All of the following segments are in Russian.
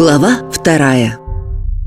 Глава вторая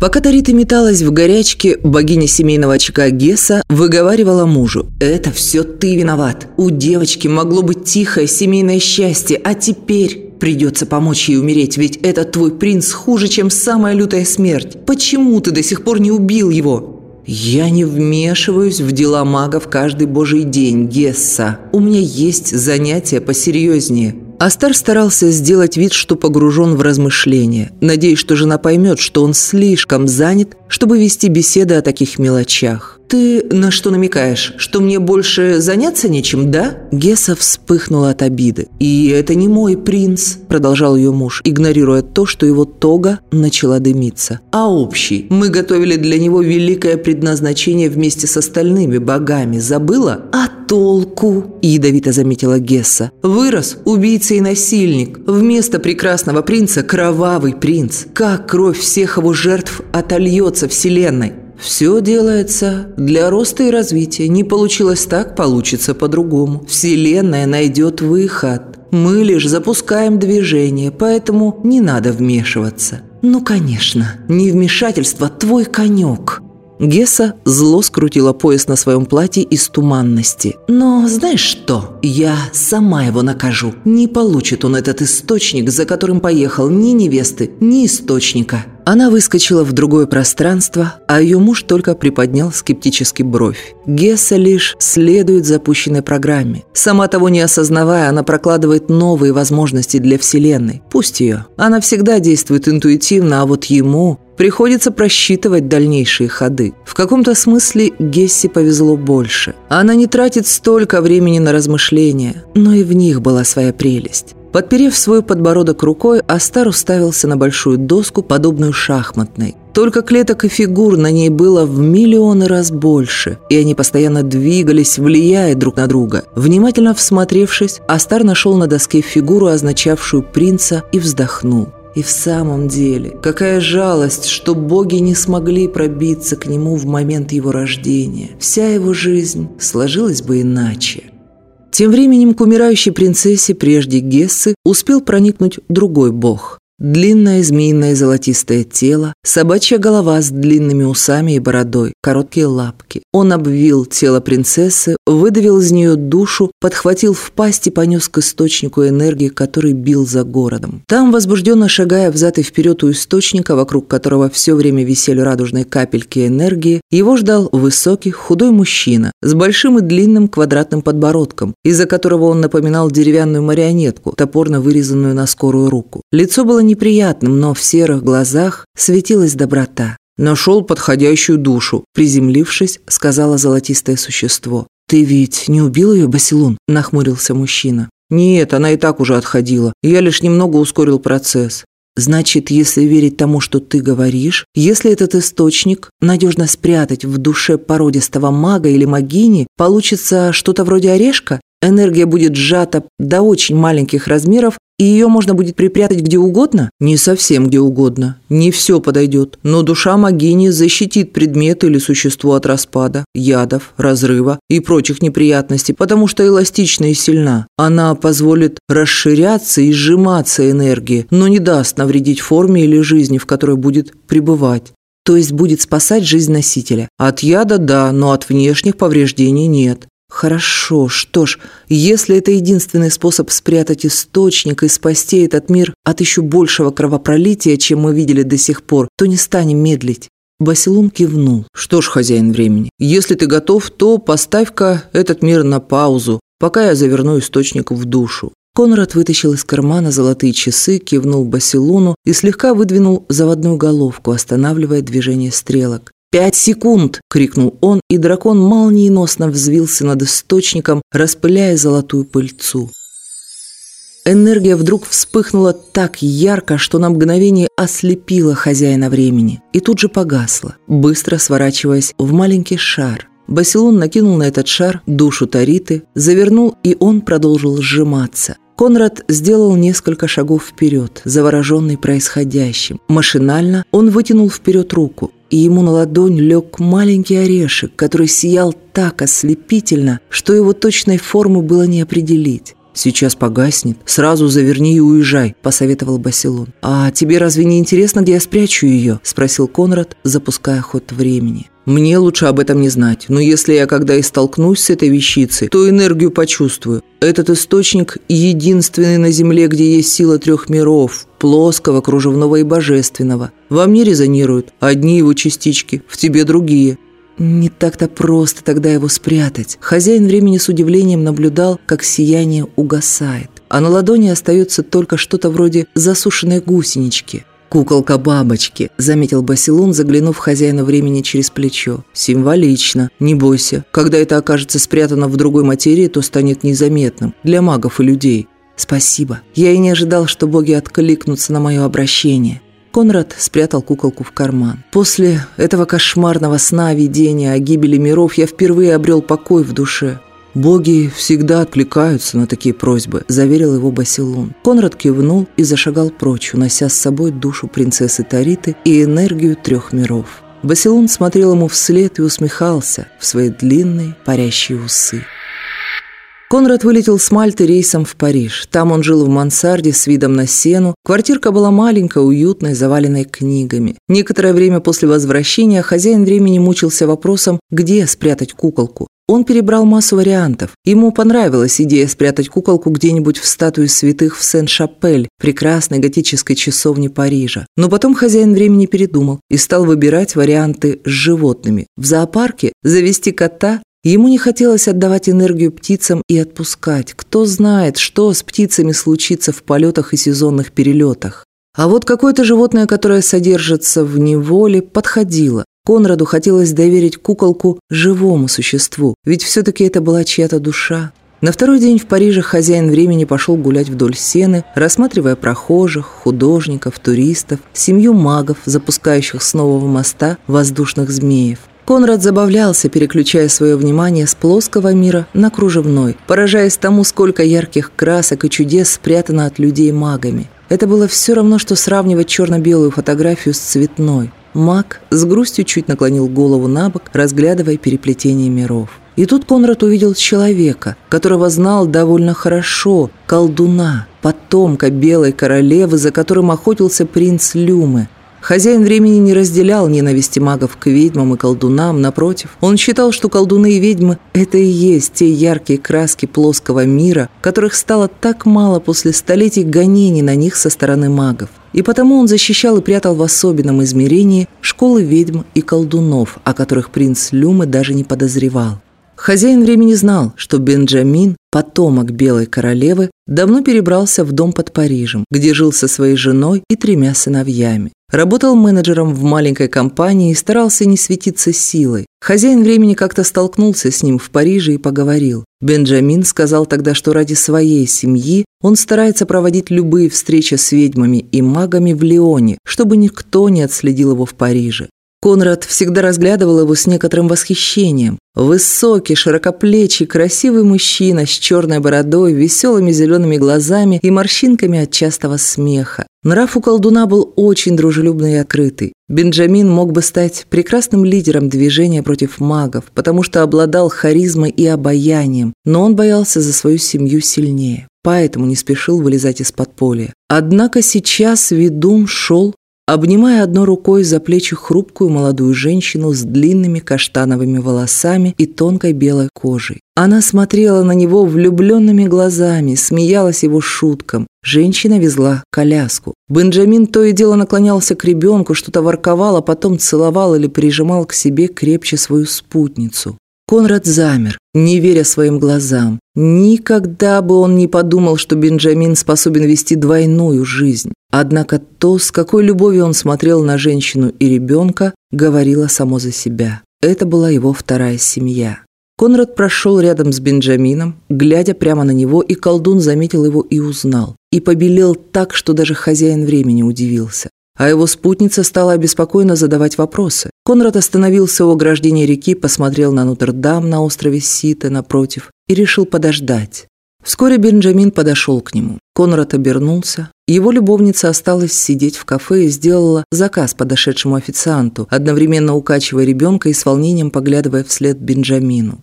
Пока Тарита металась в горячке, богиня семейного очага Геса выговаривала мужу. «Это все ты виноват. У девочки могло быть тихое семейное счастье, а теперь придется помочь ей умереть, ведь этот твой принц хуже, чем самая лютая смерть. Почему ты до сих пор не убил его?» «Я не вмешиваюсь в дела магов каждый божий день, Гесса. У меня есть занятия посерьезнее». Астар старался сделать вид, что погружен в размышления, надеясь, что жена поймет, что он слишком занят, чтобы вести беседы о таких мелочах. «Ты на что намекаешь? Что мне больше заняться нечем, да?» Геса вспыхнула от обиды. «И это не мой принц», – продолжал ее муж, игнорируя то, что его тога начала дымиться. «А общий. Мы готовили для него великое предназначение вместе с остальными богами. Забыла?» «А толку?» – ядовито заметила Гесса. «Вырос убийца и насильник. Вместо прекрасного принца – кровавый принц. Как кровь всех его жертв отольется вселенной?» Все делается для роста и развития. Не получилось так, получится по-другому. Вселенная найдет выход. Мы лишь запускаем движение, поэтому не надо вмешиваться. Ну, конечно, невмешательство – твой конек. Гесса зло скрутила пояс на своем платье из туманности. «Но знаешь что? Я сама его накажу. Не получит он этот источник, за которым поехал ни невесты, ни источника». Она выскочила в другое пространство, а ее муж только приподнял скептически бровь. Гесса лишь следует запущенной программе. Сама того не осознавая, она прокладывает новые возможности для Вселенной. Пусть ее. Она всегда действует интуитивно, а вот ему приходится просчитывать дальнейшие ходы. В каком-то смысле Гессе повезло больше. Она не тратит столько времени на размышления, но и в них была своя прелесть. Подперев свой подбородок рукой, Астар уставился на большую доску, подобную шахматной. Только клеток и фигур на ней было в миллионы раз больше, и они постоянно двигались, влияя друг на друга. Внимательно всмотревшись, Астар нашел на доске фигуру, означавшую принца, и вздохнул. И в самом деле, какая жалость, что боги не смогли пробиться к нему в момент его рождения. Вся его жизнь сложилась бы иначе. Тем временем к умирающей принцессе прежде Гессы успел проникнуть другой бог. Длинное змеиное золотистое тело, собачья голова с длинными усами и бородой, короткие лапки. Он обвил тело принцессы, выдавил из нее душу, подхватил в пасть и понес к источнику энергии, который бил за городом. Там, возбужденно шагая взад и вперед у источника, вокруг которого все время висели радужные капельки энергии, его ждал высокий, худой мужчина с большим и длинным квадратным подбородком, из-за которого он напоминал деревянную марионетку, топорно вырезанную на скорую руку. Лицо было неприятным, но в серых глазах светилась доброта. «Нашел подходящую душу», – приземлившись, сказала золотистое существо. «Ты ведь не убил ее, Басилун?» – нахмурился мужчина. «Нет, она и так уже отходила. Я лишь немного ускорил процесс. Значит, если верить тому, что ты говоришь, если этот источник надежно спрятать в душе породистого мага или магини, получится что-то вроде орешка? Энергия будет сжата до очень маленьких размеров, и ее можно будет припрятать где угодно? Не совсем где угодно. Не все подойдет. Но душа Магини защитит предмет или существо от распада, ядов, разрыва и прочих неприятностей, потому что эластична и сильна. Она позволит расширяться и сжиматься энергии, но не даст навредить форме или жизни, в которой будет пребывать то есть будет спасать жизнь носителя. От яда – да, но от внешних повреждений нет. Хорошо, что ж, если это единственный способ спрятать источник и спасти этот мир от еще большего кровопролития, чем мы видели до сих пор, то не станем медлить. Басилум кивнул. «Что ж, хозяин времени, если ты готов, то поставь-ка этот мир на паузу, пока я заверну источник в душу». Конрад вытащил из кармана золотые часы, кивнул Басилуну и слегка выдвинул заводную головку, останавливая движение стрелок. «Пять секунд!» – крикнул он, и дракон молниеносно взвился над источником, распыляя золотую пыльцу. Энергия вдруг вспыхнула так ярко, что на мгновение ослепила хозяина времени и тут же погасла, быстро сворачиваясь в маленький шар. Басилон накинул на этот шар душу Тариты, завернул, и он продолжил сжиматься – Конрад сделал несколько шагов вперед, завороженный происходящим. Машинально он вытянул вперед руку, и ему на ладонь лег маленький орешек, который сиял так ослепительно, что его точной формы было не определить. «Сейчас погаснет. Сразу заверни и уезжай», – посоветовал Басилон. «А тебе разве не интересно, где я спрячу ее?» – спросил Конрад, запуская ход времени. Мне лучше об этом не знать, но если я когда и столкнусь с этой вещицей, то энергию почувствую. Этот источник единственный на Земле, где есть сила трех миров – плоского, кружевного и божественного. Во мне резонируют одни его частички, в тебе другие. Не так-то просто тогда его спрятать. Хозяин времени с удивлением наблюдал, как сияние угасает, а на ладони остается только что-то вроде засушенной гусенички. «Куколка бабочки», – заметил Басилун, заглянув хозяину времени через плечо. «Символично. Не бойся. Когда это окажется спрятано в другой материи, то станет незаметным. Для магов и людей». «Спасибо. Я и не ожидал, что боги откликнутся на мое обращение». Конрад спрятал куколку в карман. После этого кошмарного сна, видения о гибели миров я впервые обрел покой в душе. «Боги всегда откликаются на такие просьбы», – заверил его Басилун. Конрад кивнул и зашагал прочь, унося с собой душу принцессы Тариты и энергию трех миров. Басилун смотрел ему вслед и усмехался в свои длинные парящие усы. Конрад вылетел с Мальты рейсом в Париж. Там он жил в мансарде с видом на сену. Квартирка была маленькая, уютная, заваленной книгами. Некоторое время после возвращения хозяин времени мучился вопросом, где спрятать куколку. Он перебрал массу вариантов. Ему понравилась идея спрятать куколку где-нибудь в статуе святых в Сен-Шапель, прекрасной готической часовне Парижа. Но потом хозяин времени передумал и стал выбирать варианты с животными. В зоопарке завести кота Ему не хотелось отдавать энергию птицам и отпускать. Кто знает, что с птицами случится в полетах и сезонных перелетах. А вот какое-то животное, которое содержится в неволе, подходило. Конраду хотелось доверить куколку живому существу, ведь все-таки это была чья-то душа. На второй день в Париже хозяин времени пошел гулять вдоль сены, рассматривая прохожих, художников, туристов, семью магов, запускающих с нового моста воздушных змеев. Конрад забавлялся, переключая свое внимание с плоского мира на кружевной, поражаясь тому, сколько ярких красок и чудес спрятано от людей магами. Это было все равно, что сравнивать черно-белую фотографию с цветной. Маг с грустью чуть наклонил голову на бок, разглядывая переплетение миров. И тут Конрад увидел человека, которого знал довольно хорошо, колдуна, потомка белой королевы, за которым охотился принц Люмы. Хозяин времени не разделял ненависти магов к ведьмам и колдунам, напротив. Он считал, что колдуны и ведьмы – это и есть те яркие краски плоского мира, которых стало так мало после столетий гонений на них со стороны магов. И потому он защищал и прятал в особенном измерении школы ведьм и колдунов, о которых принц Люмы даже не подозревал. Хозяин времени знал, что Бенджамин, потомок Белой Королевы, давно перебрался в дом под Парижем, где жил со своей женой и тремя сыновьями. Работал менеджером в маленькой компании и старался не светиться силой. Хозяин времени как-то столкнулся с ним в Париже и поговорил. Бенджамин сказал тогда, что ради своей семьи он старается проводить любые встречи с ведьмами и магами в Лионе, чтобы никто не отследил его в Париже. Конрад всегда разглядывал его с некоторым восхищением. Высокий, широкоплечий, красивый мужчина с черной бородой, веселыми зелеными глазами и морщинками от частого смеха. Нрав у колдуна был очень дружелюбный и открытый. Бенджамин мог бы стать прекрасным лидером движения против магов, потому что обладал харизмой и обаянием, но он боялся за свою семью сильнее, поэтому не спешил вылезать из подполья. Однако сейчас ведун шел обнимая одной рукой за плечи хрупкую молодую женщину с длинными каштановыми волосами и тонкой белой кожей. Она смотрела на него влюбленными глазами, смеялась его шуткам. Женщина везла коляску. Бенджамин то и дело наклонялся к ребенку, что-то ворковал, а потом целовал или прижимал к себе крепче свою спутницу. Конрад замер, не веря своим глазам. Никогда бы он не подумал, что Бенджамин способен вести двойную жизнь. Однако то, с какой любовью он смотрел на женщину и ребенка, говорило само за себя. Это была его вторая семья. Конрад прошел рядом с Бенджамином, глядя прямо на него, и колдун заметил его и узнал. И побелел так, что даже хозяин времени удивился а его спутница стала обеспокоенно задавать вопросы. Конрад остановился у ограждения реки, посмотрел на Нотр-Дам на острове Сита напротив и решил подождать. Вскоре Бенджамин подошел к нему. Конрад обернулся. Его любовница осталась сидеть в кафе и сделала заказ подошедшему официанту, одновременно укачивая ребенка и с волнением поглядывая вслед Бенджамину.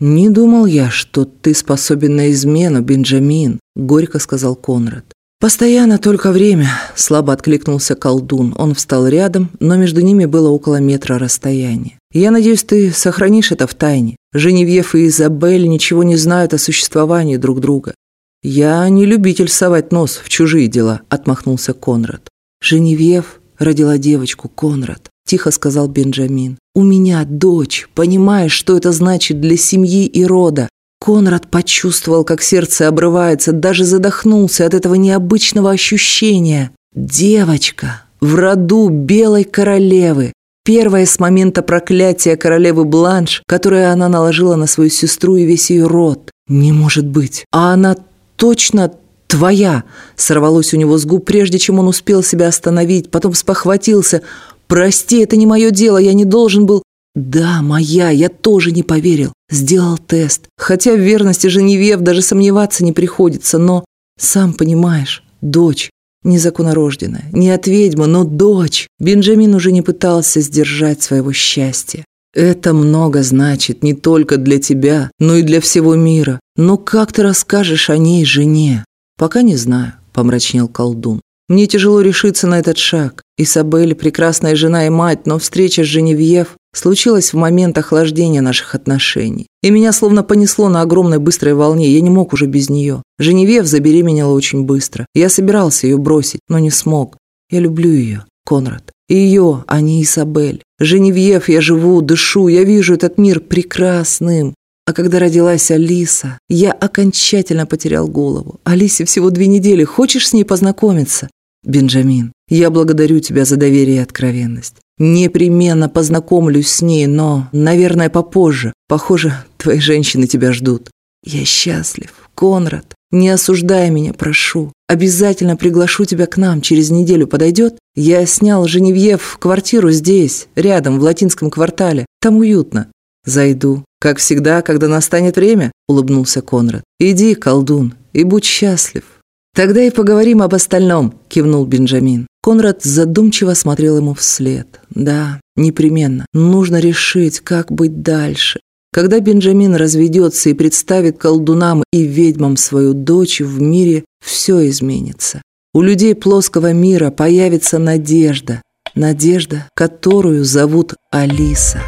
«Не думал я, что ты способен на измену, Бенджамин», – горько сказал Конрад. «Постоянно только время», – слабо откликнулся колдун. Он встал рядом, но между ними было около метра расстояния. «Я надеюсь, ты сохранишь это в тайне. Женевьев и Изабель ничего не знают о существовании друг друга». «Я не любитель совать нос в чужие дела», – отмахнулся Конрад. «Женевьев родила девочку, Конрад», – тихо сказал Бенджамин. «У меня дочь. Понимаешь, что это значит для семьи и рода? Конрад почувствовал, как сердце обрывается, даже задохнулся от этого необычного ощущения. Девочка в роду белой королевы. Первая с момента проклятия королевы Бланш, которое она наложила на свою сестру и весь ее род. Не может быть. А она точно твоя, сорвалось у него с губ, прежде чем он успел себя остановить, потом спохватился. «Прости, это не мое дело, я не должен был...» «Да, моя, я тоже не поверил. Сделал тест. Хотя в верности Женевьев даже сомневаться не приходится, но, сам понимаешь, дочь, незаконнорожденная, не от ведьмы, но дочь. Бенджамин уже не пытался сдержать своего счастья. Это много значит не только для тебя, но и для всего мира. Но как ты расскажешь о ней жене? Пока не знаю, помрачнел колдун. Мне тяжело решиться на этот шаг. Исабель – прекрасная жена и мать, но встреча с Женевьев случилась в момент охлаждения наших отношений. И меня словно понесло на огромной быстрой волне, я не мог уже без нее. Женевьев забеременела очень быстро. Я собирался ее бросить, но не смог. Я люблю ее, Конрад. Ее, а не Исабель. Женевьев я живу, дышу, я вижу этот мир прекрасным. А когда родилась Алиса, я окончательно потерял голову. Алисе всего две недели, хочешь с ней познакомиться? Бенджамин, я благодарю тебя за доверие и откровенность. Непременно познакомлюсь с ней, но, наверное, попозже. Похоже, твои женщины тебя ждут. Я счастлив, Конрад. Не осуждай меня, прошу. Обязательно приглашу тебя к нам. Через неделю подойдет? Я снял Женевьев квартиру здесь, рядом, в латинском квартале. Там уютно. Зайду. Как всегда, когда настанет время, улыбнулся Конрад. Иди, колдун, и будь счастлив. «Тогда и поговорим об остальном», – кивнул Бенджамин. Конрад задумчиво смотрел ему вслед. «Да, непременно. Нужно решить, как быть дальше. Когда Бенджамин разведется и представит колдунам и ведьмам свою дочь, в мире все изменится. У людей плоского мира появится надежда. Надежда, которую зовут Алиса».